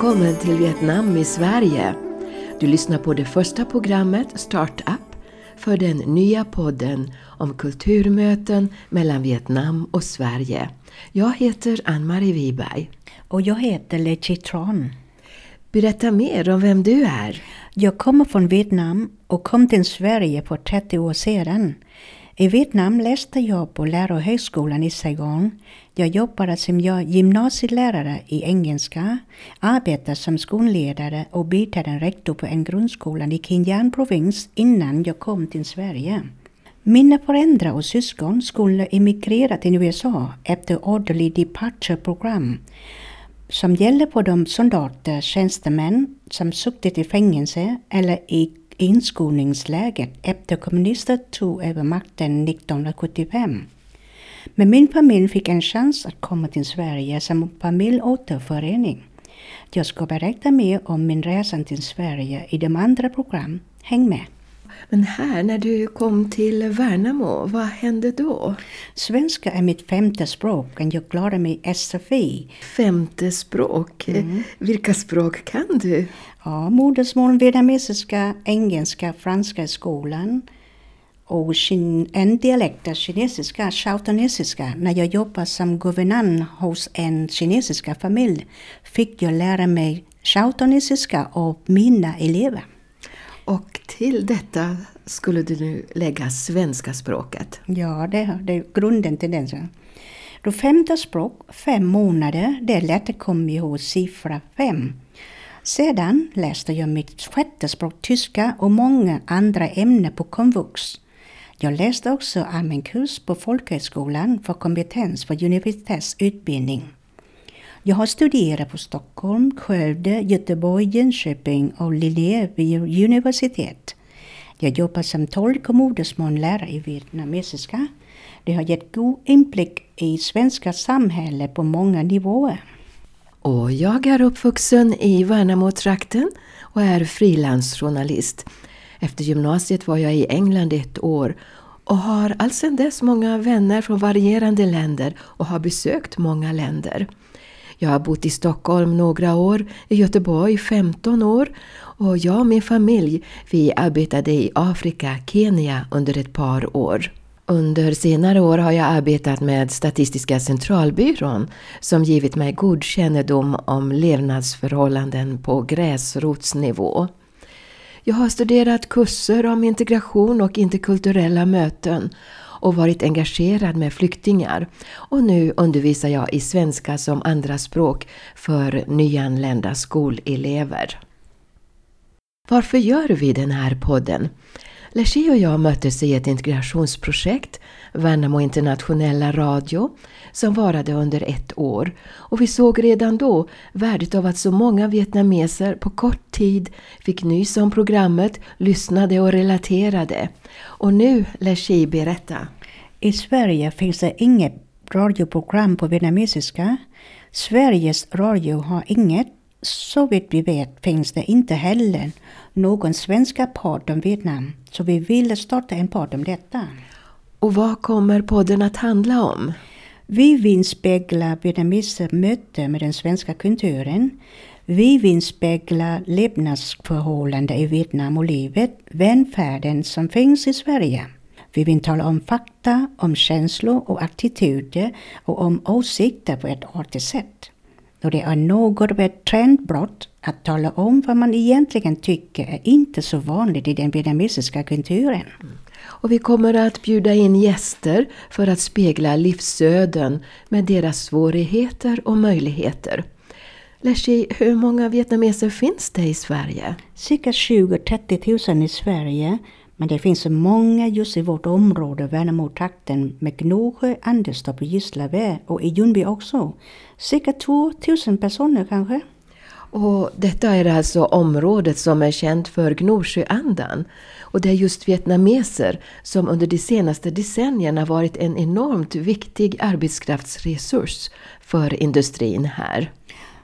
Välkommen till Vietnam i Sverige. Du lyssnar på det första programmet Startup för den nya podden om kulturmöten mellan Vietnam och Sverige. Jag heter Ann-Marie Wiberg. Och jag heter Le Chitron. Berätta mer om vem du är. Jag kommer från Vietnam och kom till Sverige för 30 år sedan. I Vietnam läste jag på Lärarhögskolan i Saigon. Jag jobbade som gymnasielärare i engelska, arbetade som skolledare och biträdande rektor på en grundskola i Kinyan provins innan jag kom till Sverige. Mina föräldrar och syskon skulle emigrera till USA efter Orderly Departure Program som gäller för de soldater, tjänstemän som suttit i fängelse eller i inskolningsläget efter kommunister tog över makten 1975. Men min familj fick en chans att komma till Sverige som familjeåterförening. Jag ska berätta mer om min resa till Sverige i de andra program. Häng med! Men här, när du kom till Värnamo, vad hände då? Svenska är mitt femte språk och jag klarade mig SFI. Femte språk? Mm. Vilka språk kan du? Ja, modersmål, vietnamesiska, engelska, franska i skolan och en dialekt av kinesiska, shautanesiska. När jag jobbade som guvernant hos en kinesiska familj fick jag lära mig shautanesiska av mina elever. Och till detta skulle du nu lägga svenska språket? Ja, det, det är grunden till det. Då femte språk, fem månader, det är lätt att komma ihåg siffra fem. Sedan läste jag mitt sjätte språk tyska och många andra ämnen på komvux. Jag läste också allmän kurs på folkhögskolan för kompetens för universitetsutbildning. Jag har studerat på Stockholm, Skövde, Göteborg, Jönköping och Linnéby universitet. Jag jobbar som tolk och modersmålslärare i vietnamesiska. Det har gett god inblick i svenska samhället på många nivåer. Och jag är uppvuxen i Värnamo-trakten och är frilansjournalist. Efter gymnasiet var jag i England ett år och har alltsedan dess många vänner från varierande länder och har besökt många länder. Jag har bott i Stockholm några år, i Göteborg 15 år och jag och min familj vi arbetade i Afrika, Kenya under ett par år. Under senare år har jag arbetat med Statistiska centralbyrån som givit mig god kännedom om levnadsförhållanden på gräsrotsnivå. Jag har studerat kurser om integration och interkulturella möten och varit engagerad med flyktingar och nu undervisar jag i svenska som andraspråk för nyanlända skolelever. Varför gör vi den här podden? Lechi och jag möttes i ett integrationsprojekt, Värnamo internationella radio, som varade under ett år. Och vi såg redan då värdet av att så många vietnameser på kort tid fick nys om programmet, lyssnade och relaterade. Och nu, Lechi, berätta. I Sverige finns det inget radioprogram på vietnamesiska. Sveriges Radio har inget. Så vitt vi vet finns det inte heller någon svenska podd om Vietnam. Så vi ville starta en podd om detta. Och vad kommer podden att handla om? Vi vill spegla vietnamesers möte med den svenska kulturen. Vi vill spegla levnadsförhållanden i Vietnam och livet, välfärden som finns i Sverige. Vi vill tala om fakta, om känslor och attityder och om åsikter på ett artigt sätt. Och det är något av ett trendbrott att tala om vad man egentligen tycker är inte så vanligt i den vietnamesiska kulturen. Och vi kommer att bjuda in gäster för att spegla livsöden med deras svårigheter och möjligheter. Leshi, hur många vietnameser finns det i Sverige? Cirka 20-30 000 i Sverige men det finns många just i vårt område, Värnamo-trakten, med Gnosjö, Anderstorp Gislaved och i Ljungby också. Cirka 2000 personer kanske. Och detta är alltså området som är känt för Gnosjöandan. Och det är just vietnameser som under de senaste decennierna varit en enormt viktig arbetskraftsresurs för industrin här.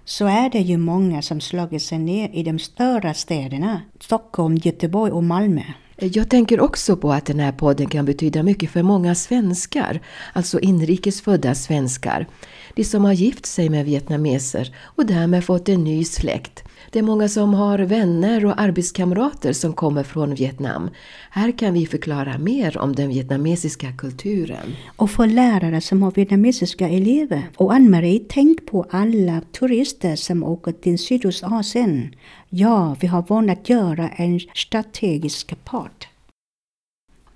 Så är det ju många som slagit sig ner i de större städerna, Stockholm, Göteborg och Malmö. Jag tänker också på att den här podden kan betyda mycket för många svenskar, alltså inrikesfödda svenskar. de som har gift sig med vietnameser och därmed fått en ny släkt. Det är många som har vänner och arbetskamrater som kommer från Vietnam. Här kan vi förklara mer om den vietnamesiska kulturen. Och för lärare som har vietnamesiska elever. Och Ann-Marie, tänk på alla turister som åker till Sydostasien. Ja, vi har vant att göra en strategisk part.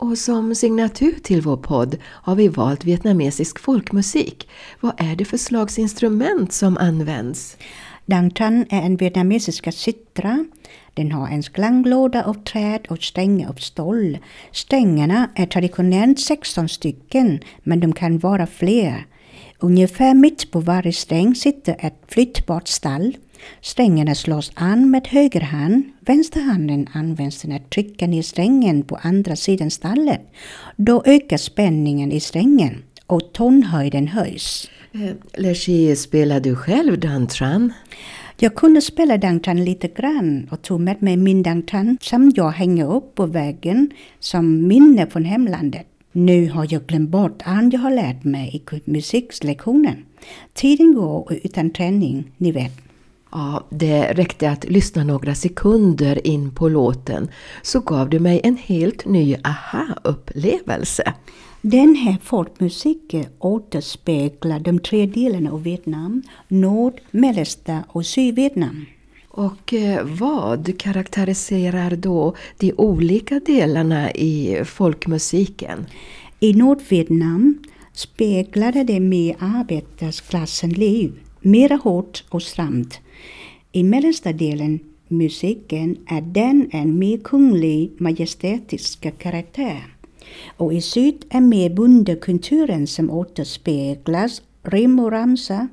Och som signatur till vår podd har vi valt vietnamesisk folkmusik. Vad är det för slags instrument som används? Dang Tran är en vietnamesisk sitra. Den har en klanglåda av träd och strängar av stål. Strängarna är traditionellt 16 stycken, men de kan vara fler. Ungefär mitt på varje sträng sitter ett flyttbart stall. Strängarna slås an med höger hand. Vänsterhanden används till att trycka ner strängen på andra sidan stallet. Då ökar spänningen i strängen och tonhöjden höjs. Eh, Leshi, spelar du själv dantran? Jag kunde spela dangtan lite grann och tog med mig min dangtan som jag hänger upp på väggen som minne från hemlandet. Nu har jag glömt bort allt jag har lärt mig i musiklektionen. Tiden går utan träning, ni vet. Ja, det räckte att lyssna några sekunder in på låten så gav du mig en helt ny aha-upplevelse. Den här folkmusiken återspeglar de tre delarna av Vietnam, Nord-, Mellersta och Sydvietnam. Och eh, vad karaktäriserar då de olika delarna i folkmusiken? I Nordvietnam speglade det mer arbetarklassens liv, mera hårt och stramt. I mellersta delen musiken är den en mer kunglig, majestätisk karaktär. Och i syd är mer bondekulturen som återspeglas, rim och ramsa,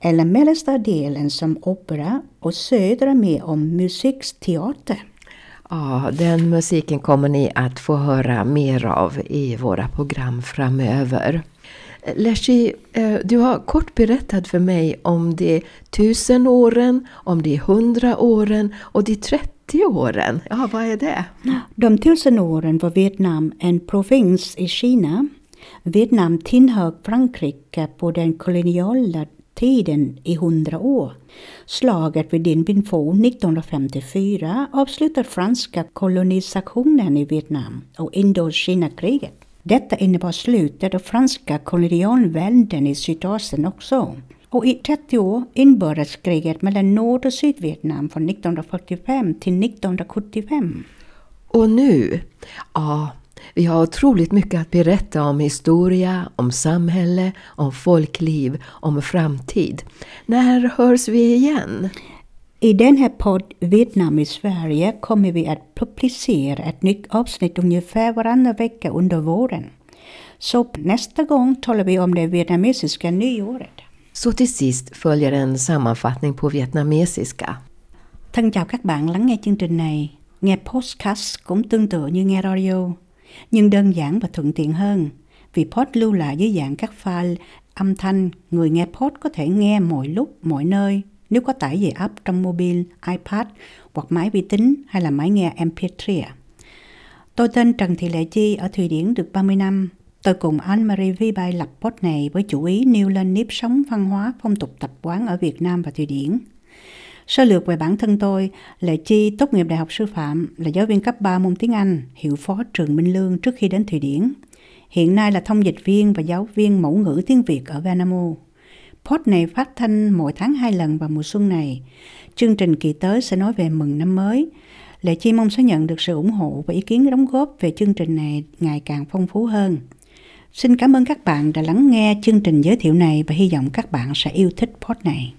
eller mellersta delen som opera och södra mer om musikteater. Ja, den musiken kommer ni att få höra mer av i våra program framöver. Leshi, eh, du har kort berättat för mig om de tusen åren, om de hundra åren och de 30 åren. Ja, vad är det? De tusen åren var Vietnam en provins i Kina. Vietnam tillhör Frankrike på den koloniala tiden i hundra år. Slaget vid Dien Bien Phu 1954 avslutar franska kolonisationen i Vietnam och Indokina-kriget. Detta innebar slutet av franska kolonialvälden i Sydasien också. Och i 30 år inbördeskriget mellan Nord och Sydvietnam från 1945 till 1975. Och nu? Ja, vi har otroligt mycket att berätta om historia, om samhälle, om folkliv, om framtid. När hörs vi igen? I den här podd Vietnam i Sverige kommer vi att publicera ett nytt avsnitt ungefär varannan vecka under våren. Så nästa gång talar vi om det vietnamesiska nyåret. Så till sist följer en sammanfattning på vietnamesiska. Thân chào các bạn lắng nghe chương trình này. Nghe podcast cũng tương tự như nghe radio, nhưng đơn giản và thuận tiện hơn. Vì pod lưu lại dưới dạng các file âm thanh, người nghe pod có thể nghe mọi lúc, mọi nơi, nếu có tải về app trong mobile, iPad hoặc máy vi tính hay là máy nghe MP3. Tôi tên Trần Thị Lệ Chi ở Thụy Điển được 30 năm. Tôi cùng Anne-Marie Vibay lập pod này với chủ ý nêu lên nếp sống văn hóa, phong tục tập quán ở Việt Nam và Thụy Điển. Sơ lược về bản thân tôi, Lệ Chi tốt nghiệp Đại học Sư phạm, là giáo viên cấp 3 môn tiếng Anh, hiệu phó trường Minh Lương trước khi đến Thụy Điển. Hiện nay là thông dịch viên và giáo viên mẫu ngữ tiếng Việt ở Venamo. Pod này phát thanh mỗi tháng hai lần vào mùa xuân này. Chương trình kỳ tới sẽ nói về mừng năm mới. Lệ Chi mong sẽ nhận được sự ủng hộ và ý kiến đóng góp về chương trình này ngày càng phong phú hơn. Xin cảm ơn các bạn đã lắng nghe chương trình giới thiệu này và hy vọng các bạn sẽ yêu thích pod này.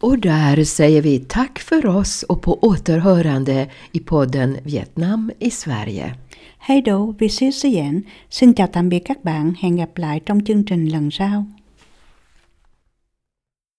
Och där säger vi tack för oss och på återhörande i podden Vietnam i Sverige. Hej då, vi ses igen. Xin chào tạm biệt các bạn, hẹn gặp lại trong chương trình lần sau.